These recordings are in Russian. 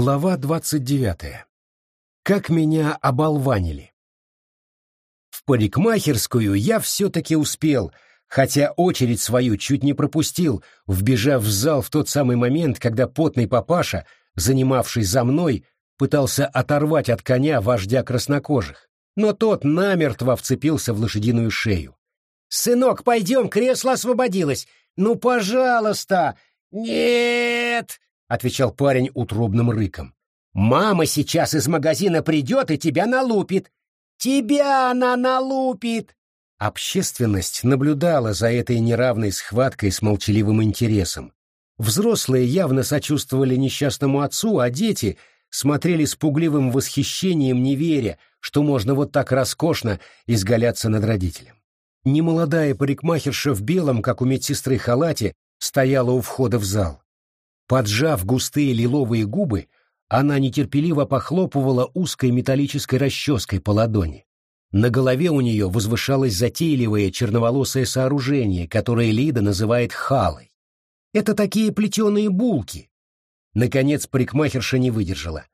Глава двадцать девятая. Как меня оболванили. В парикмахерскую я все-таки успел, хотя очередь свою чуть не пропустил, вбежав в зал в тот самый момент, когда потный папаша, занимавший за мной, пытался оторвать от коня вождя краснокожих, но тот намертво вцепился в лошадиную шею. «Сынок, пойдем, кресло освободилось! Ну, пожалуйста!» «Нет!» — отвечал парень утробным рыком. «Мама сейчас из магазина придет и тебя налупит! Тебя она налупит!» Общественность наблюдала за этой неравной схваткой с молчаливым интересом. Взрослые явно сочувствовали несчастному отцу, а дети смотрели с пугливым восхищением, не веря, что можно вот так роскошно изгаляться над родителем. Немолодая парикмахерша в белом, как у медсестры халате, стояла у входа в зал. Поджав густые лиловые губы, она нетерпеливо похлопывала узкой металлической расческой по ладони. На голове у нее возвышалось затейливое черноволосое сооружение, которое Лида называет халой. Это такие плетеные булки. Наконец парикмахерша не выдержала.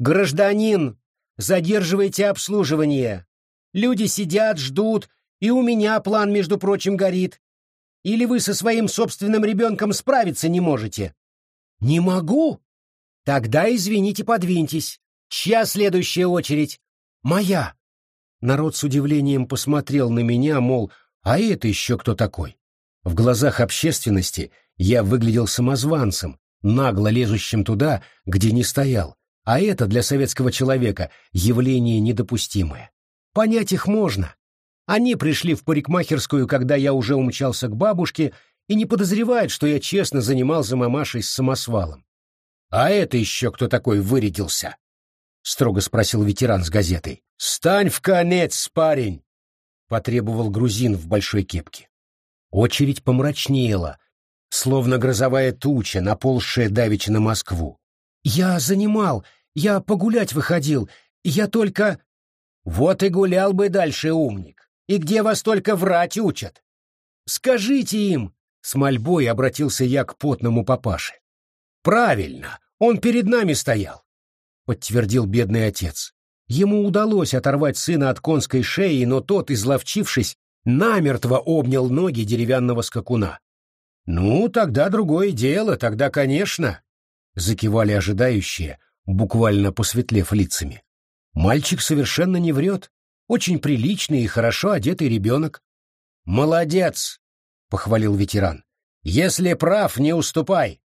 «Гражданин, задерживайте обслуживание. Люди сидят, ждут, и у меня план, между прочим, горит. Или вы со своим собственным ребенком справиться не можете?» «Не могу?» «Тогда, извините, подвиньтесь. Чья следующая очередь?» «Моя». Народ с удивлением посмотрел на меня, мол, а это еще кто такой? В глазах общественности я выглядел самозванцем, нагло лезущим туда, где не стоял, а это для советского человека явление недопустимое. Понять их можно. Они пришли в парикмахерскую, когда я уже умчался к бабушке, и не подозревает, что я честно занимался мамашей с самосвалом. «А это еще кто такой вырядился?» — строго спросил ветеран с газетой. «Стань в конец, парень!» — потребовал грузин в большой кепке. Очередь помрачнела, словно грозовая туча, наползшая давеча на Москву. «Я занимал, я погулять выходил, я только...» «Вот и гулял бы дальше, умник. И где вас только врать учат?» «Скажите им, с мольбой обратился я к потному папаше. «Правильно, он перед нами стоял», — подтвердил бедный отец. Ему удалось оторвать сына от конской шеи, но тот, изловчившись, намертво обнял ноги деревянного скакуна. «Ну, тогда другое дело, тогда, конечно», — закивали ожидающие, буквально посветлев лицами. «Мальчик совершенно не врет, очень приличный и хорошо одетый ребенок». «Молодец!» — похвалил ветеран. «Если прав, не уступай!»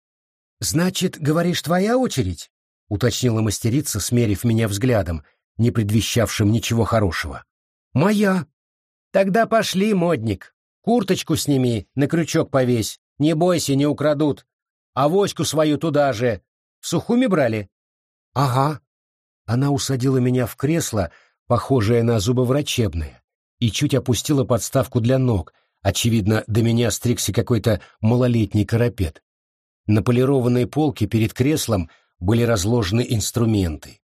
«Значит, говоришь, твоя очередь?» — уточнила мастерица, смерив меня взглядом, не предвещавшим ничего хорошего. «Моя!» «Тогда пошли, модник. Курточку сними, на крючок повесь. Не бойся, не украдут. А воську свою туда же. В Сухуми брали?» «Ага». Она усадила меня в кресло, похожее на зубоврачебное, и чуть опустила подставку для ног — Очевидно, до меня стригся какой-то малолетний карапет. На полированной полке перед креслом были разложены инструменты.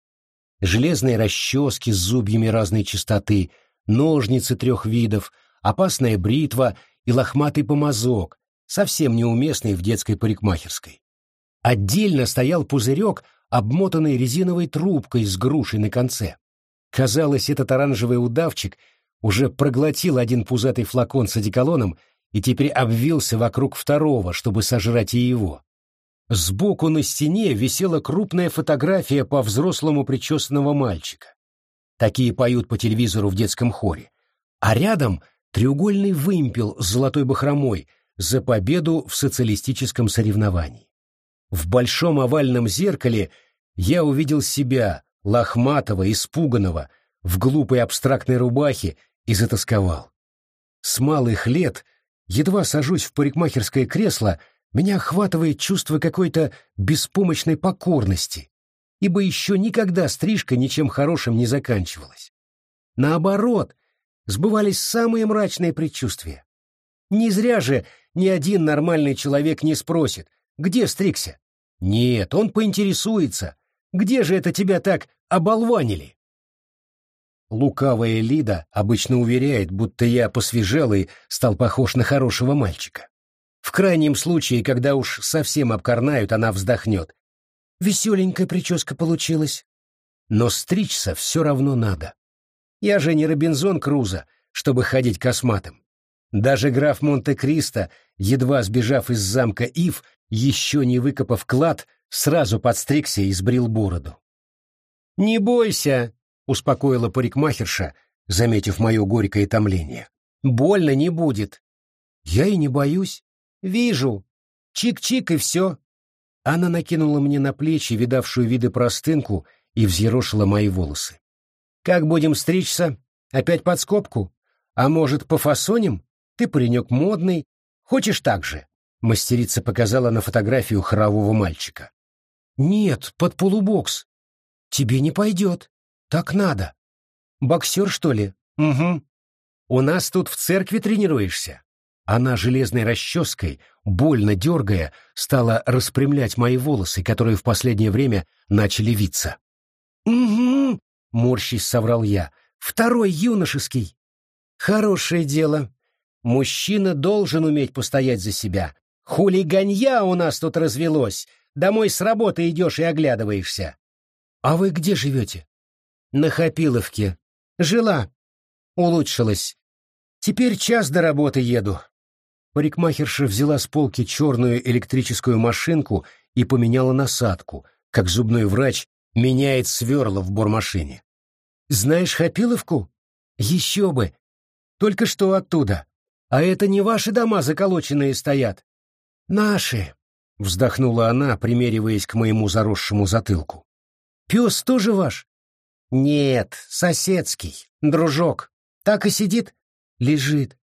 Железные расчески с зубьями разной частоты, ножницы трех видов, опасная бритва и лохматый помазок, совсем неуместный в детской парикмахерской. Отдельно стоял пузырек, обмотанный резиновой трубкой с грушей на конце. Казалось, этот оранжевый удавчик уже проглотил один пузатый флакон с одеколоном и теперь обвился вокруг второго, чтобы сожрать и его. Сбоку на стене висела крупная фотография по взрослому причесанного мальчика. Такие поют по телевизору в детском хоре. А рядом треугольный вымпел с золотой бахромой за победу в социалистическом соревновании. В большом овальном зеркале я увидел себя, лохматого, испуганного, в глупой абстрактной рубахе и затасковал. С малых лет, едва сажусь в парикмахерское кресло, меня охватывает чувство какой-то беспомощной покорности, ибо еще никогда стрижка ничем хорошим не заканчивалась. Наоборот, сбывались самые мрачные предчувствия. Не зря же ни один нормальный человек не спросит, где стригся. Нет, он поинтересуется, где же это тебя так оболванили? Лукавая Лида обычно уверяет, будто я посвежел и стал похож на хорошего мальчика. В крайнем случае, когда уж совсем обкорнают, она вздохнет. Веселенькая прическа получилась. Но стричься все равно надо. Я же не Робинзон Крузо, чтобы ходить косматым. Даже граф Монте-Кристо, едва сбежав из замка Ив, еще не выкопав клад, сразу подстригся и сбрил бороду. «Не бойся», — успокоила парикмахерша, заметив мое горькое томление. «Больно не будет». «Я и не боюсь. Вижу. Чик-чик и все». Она накинула мне на плечи видавшую виды простынку и взъерошила мои волосы. «Как будем стричься? Опять под скобку? А может, по фасоням? Ты паренек модный. Хочешь так же?» Мастерица показала на фотографию хорового мальчика. «Нет, под полубокс. Тебе не пойдет. Так надо. Боксер, что ли? Угу. У нас тут в церкви тренируешься?» Она железной расческой, больно дергая, стала распрямлять мои волосы, которые в последнее время начали виться. «Угу», — морщись соврал я, — «второй юношеский». «Хорошее дело. Мужчина должен уметь постоять за себя. Хулиганья у нас тут развелось. Домой с работы идешь и оглядываешься». «А вы где живете?» «На Хапиловке. Жила. Улучшилась. Теперь час до работы еду. Парикмахерша взяла с полки черную электрическую машинку и поменяла насадку, как зубной врач меняет сверла в бормашине. «Знаешь Хапиловку? Еще бы! Только что оттуда. А это не ваши дома заколоченные стоят?» «Наши!» — вздохнула она, примериваясь к моему заросшему затылку. «Пес тоже ваш?» «Нет, соседский, дружок. Так и сидит?» «Лежит.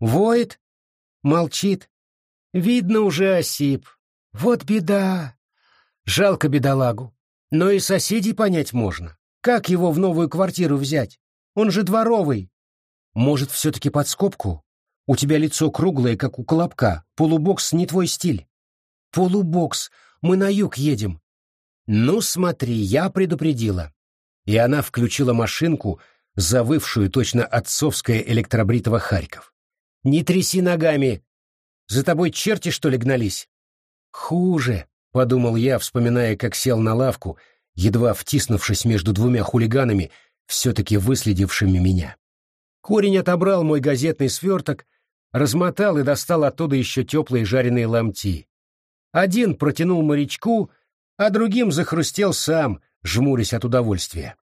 Воет?» Молчит. Видно, уже осип. Вот беда. Жалко бедолагу. Но и соседей понять можно. Как его в новую квартиру взять? Он же дворовый. Может, все-таки под скобку? У тебя лицо круглое, как у колобка. Полубокс не твой стиль. Полубокс. Мы на юг едем. Ну, смотри, я предупредила. И она включила машинку, завывшую точно отцовская электробритова Харьков. Не тряси ногами. За тобой черти, что ли, гнались? Хуже, — подумал я, вспоминая, как сел на лавку, едва втиснувшись между двумя хулиганами, все-таки выследившими меня. Корень отобрал мой газетный сверток, размотал и достал оттуда еще теплые жареные ломти. Один протянул морячку, а другим захрустел сам, жмурясь от удовольствия.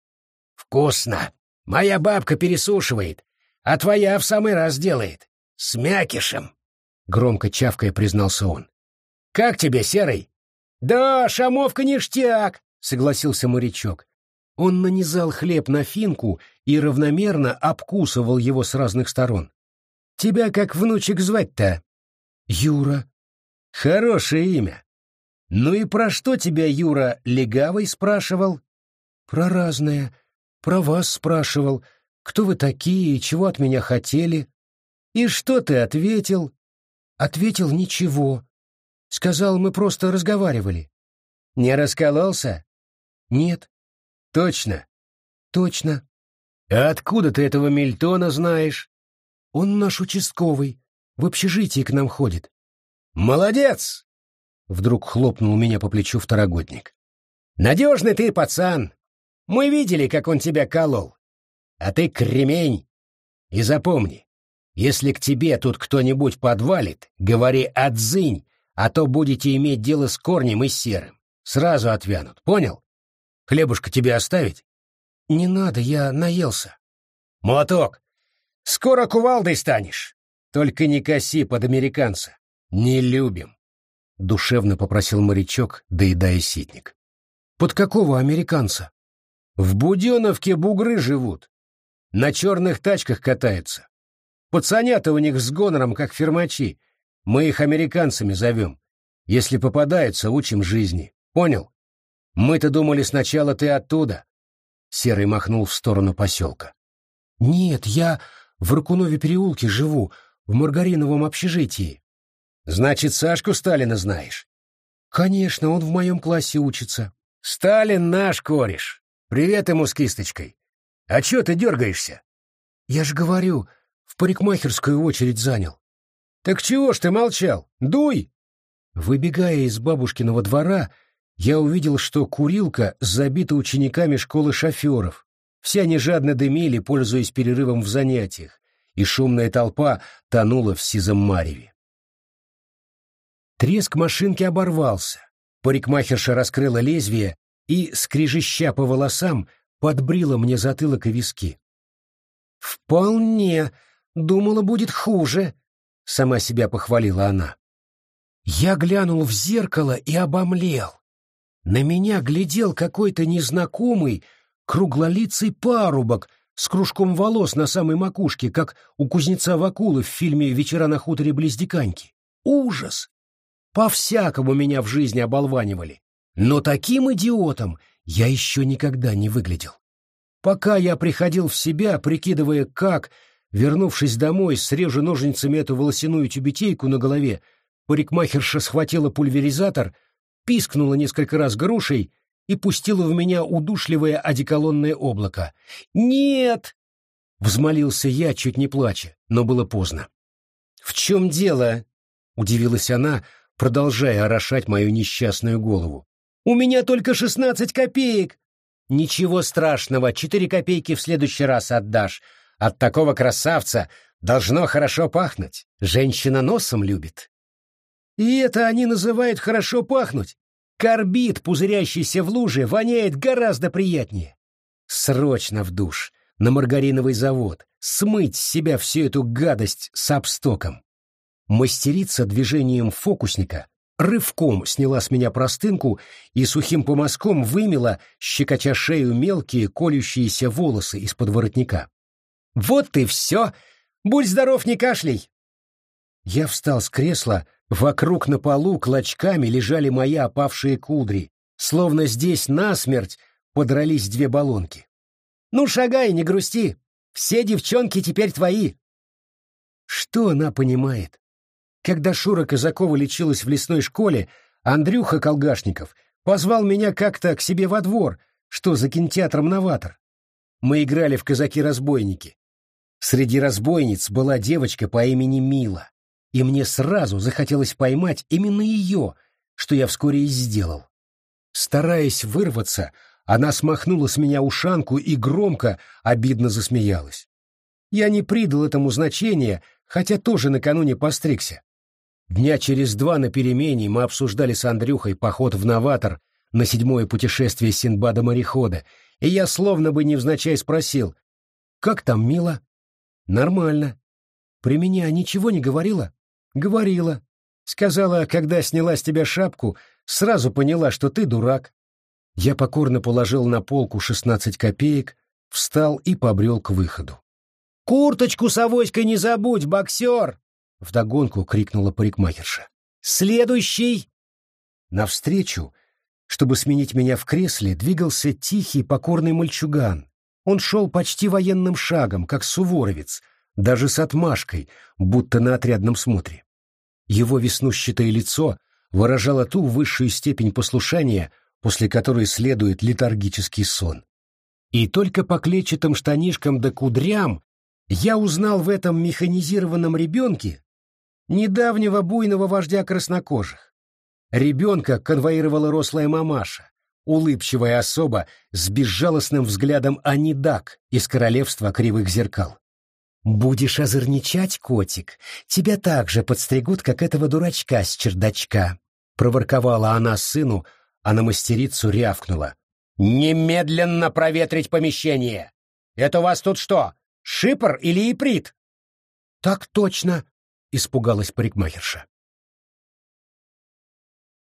«Вкусно! Моя бабка пересушивает, а твоя в самый раз делает. «С мякишем», — громко чавкая признался он. «Как тебе, Серый?» «Да, шамовка ништяк», — согласился морячок. Он нанизал хлеб на финку и равномерно обкусывал его с разных сторон. «Тебя как внучек звать-то?» «Юра». «Хорошее имя. Ну и про что тебя Юра Легавый спрашивал?» «Про разное. Про вас спрашивал. Кто вы такие и чего от меня хотели?» «И что ты ответил?» «Ответил ничего. Сказал, мы просто разговаривали». «Не раскололся?» «Нет». «Точно?» «Точно». «А откуда ты этого Мильтона знаешь?» «Он наш участковый. В общежитии к нам ходит». «Молодец!» — вдруг хлопнул меня по плечу второгодник. «Надежный ты, пацан! Мы видели, как он тебя колол. А ты кремень. И запомни, если к тебе тут кто-нибудь подвалит, говори «отзынь», а то будете иметь дело с корнем и серым. Сразу отвянут, понял? Хлебушка тебе оставить? Не надо, я наелся. Молоток, скоро кувалдой станешь. Только не коси под американца. Не любим. Душевно попросил морячок, доедая ситник. Под какого американца? В Буденовке бугры живут. На черных тачках катаются. Пацанята у них с гонором, как фермачи. Мы их американцами зовем. Если попадаются, учим жизни. Понял? Мы-то думали сначала ты оттуда. Серый махнул в сторону поселка. Нет, я в Ракунове переулке живу, в Маргариновом общежитии. Значит, Сашку Сталина знаешь? Конечно, он в моем классе учится. Сталин наш кореш. Привет ему с кисточкой. А чё ты дергаешься? Я же говорю, в парикмахерскую очередь занял. Так чего ж ты молчал? Дуй! Выбегая из бабушкиного двора, я увидел, что курилка забита учениками школы шоферов. Все они жадно дымили, пользуясь перерывом в занятиях, и шумная толпа тонула в сизом мареве. Треск машинки оборвался. Парикмахерша раскрыла лезвие и, скрежеща по волосам, подбрила мне затылок и виски. «Вполне. Думала, будет хуже», — сама себя похвалила она. Я глянул в зеркало и обомлел. На меня глядел какой-то незнакомый, круглолицый парубок с кружком волос на самой макушке, как у кузнеца Вакулы в фильме «Вечера на хуторе близ Диканьки». Ужас! По-всякому меня в жизни оболванивали. Но таким идиотом я еще никогда не выглядел. Пока я приходил в себя, прикидывая, как, вернувшись домой, срежу ножницами эту волосяную тюбетейку на голове, парикмахерша схватила пульверизатор, пискнула несколько раз грушей и пустила в меня удушливое одеколонное облако. «Нет!» — взмолился я, чуть не плача, но было поздно. «В чем дело?» — удивилась она, продолжая орошать мою несчастную голову. «У меня только шестнадцать копеек!» Ничего страшного, четыре копейки в следующий раз отдашь. От такого красавца должно хорошо пахнуть. Женщина носом любит. И это они называют хорошо пахнуть. Корбит, пузырящийся в луже, воняет гораздо приятнее. Срочно в душ, на маргариновый завод, смыть с себя всю эту гадость с обстоком. Мастерица движением фокусника рывком сняла с меня простынку и сухим помазком вымела, щекоча шею мелкие колющиеся волосы из-под воротника. «Вот и все! Будь здоров, не кашляй!» Я встал с кресла, вокруг на полу клочками лежали мои опавшие кудри, словно здесь насмерть подрались две баллонки. «Ну, шагай, не грусти! Все девчонки теперь твои!» Что она понимает? Когда Шура Казакова лечилась в лесной школе, Андрюха Колгашников позвал меня как-то к себе во двор, что за кинотеатром «Новатор». Мы играли в «Казаки-разбойники». Среди разбойниц была девочка по имени Мила, и мне сразу захотелось поймать именно ее, что я вскоре и сделал. Стараясь вырваться, она смахнула с меня ушанку и громко, обидно засмеялась. Я не придал этому значения, хотя тоже накануне постригся. Дня через два на перемене мы обсуждали с Андрюхой поход в новатор на седьмое путешествие Синбада-морехода, и я словно бы невзначай спросил, «Как там, мило?» «Нормально». «При меня ничего не говорила?» «Говорила. Сказала, когда сняла с тебя шапку, сразу поняла, что ты дурак». Я покорно положил на полку шестнадцать копеек, встал и побрел к выходу. «Курточку с авоськой не забудь, боксер!» — вдогонку крикнула парикмахерша. «Следующий!» Навстречу, чтобы сменить меня в кресле, двигался тихий покорный мальчуган. Он шел почти военным шагом, как суворовец, даже с отмашкой, будто на отрядном смотре. Его веснущатое лицо выражало ту высшую степень послушания, после которой следует летаргический сон. И только по клетчатым штанишкам да кудрям я узнал в этом механизированном ребенке недавнего буйного вождя краснокожих. Ребенка конвоировала рослая мамаша, улыбчивая особа с безжалостным взглядом Анидак из королевства кривых зеркал. «Будешь озорничать, котик, тебя так же подстригут, как этого дурачка с чердачка», — проворковала она сыну, а на мастерицу рявкнула. «Немедленно проветрить помещение! Это у вас тут что, шипр или иприт?» «Так точно!» — испугалась парикмахерша.